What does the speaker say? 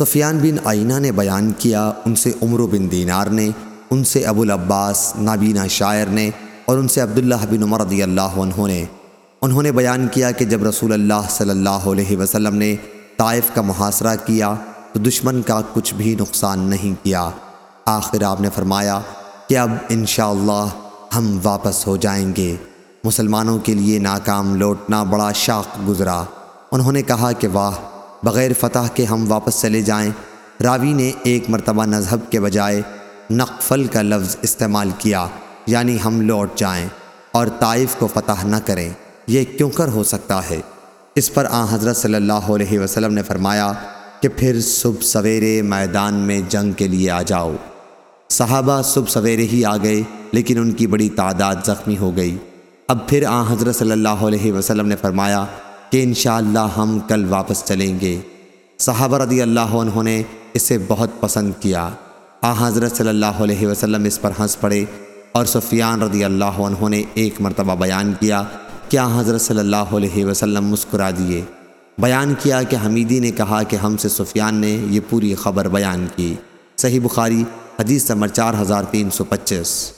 سفیان بن آئینہ نے بیان کیا، ان سے عمر بن دینار نے، ان سے ابو العباس نابینا شاعر نے اور ان سے عبداللہ بن عمر رضی اللہ عنہ نے۔ انہوں نے بیان کیا کہ جب رسول اللہ صلی اللہ علیہ وسلم نے طائف کا محاصرہ کیا تو دشمن کا کچھ بھی نقصان نہیں کیا۔ آخر آپ نے فرمایا کہ اب انشاءاللہ ہم واپس ہو جائیں گے۔ مسلمانوں کے لیے ناکام لوٹنا بڑا شاق گزرا۔ انہوں نے کہا کہ واہ بغیر فتح کے ہم واپس چلے جائیں۔ راوی نے ایک مرتبہ نظہب کے بجائے نقفل کا لفظ استعمال کیا یعنی ہم لوٹ جائیں اور طائف کو فتح نہ کریں۔ یہ کیوں کر ہو سکتا ہے؟ اس پر آن حضرت صلی اللہ علیہ وسلم نے فرمایا کہ پھر صبح سویرے میدان میں جنگ کے لیے آ جاؤ۔ صحابہ صبح سویرے ہی آ گئے، لیکن ان کی بڑی تعداد زخمی ہو گئی۔ اب پھر آن حضرت صلی اللہ علیہ وسلم نے فرمایا کہ انشاءاللہ ہم کل واپس چلیں گے۔ صحابہ رضی اللہ عنہ نے اسے بہت پسند کیا۔ آ، حضرت صلی اللہ علیہ وسلم اس پر ہنس پڑے اور سفیان رضی اللہ عنہ نے ایک مرتبہ بیان کیا کہ آ، حضرت صلی اللہ علیہ وسلم مسکرا دیے۔ بیان کیا کہ حمیدی نے کہا کہ ہم سے سفیان نے یہ پوری خبر بیان کی۔ صحیح بخاری، حدیث نمبر چار ہزار تین سو پچیس۔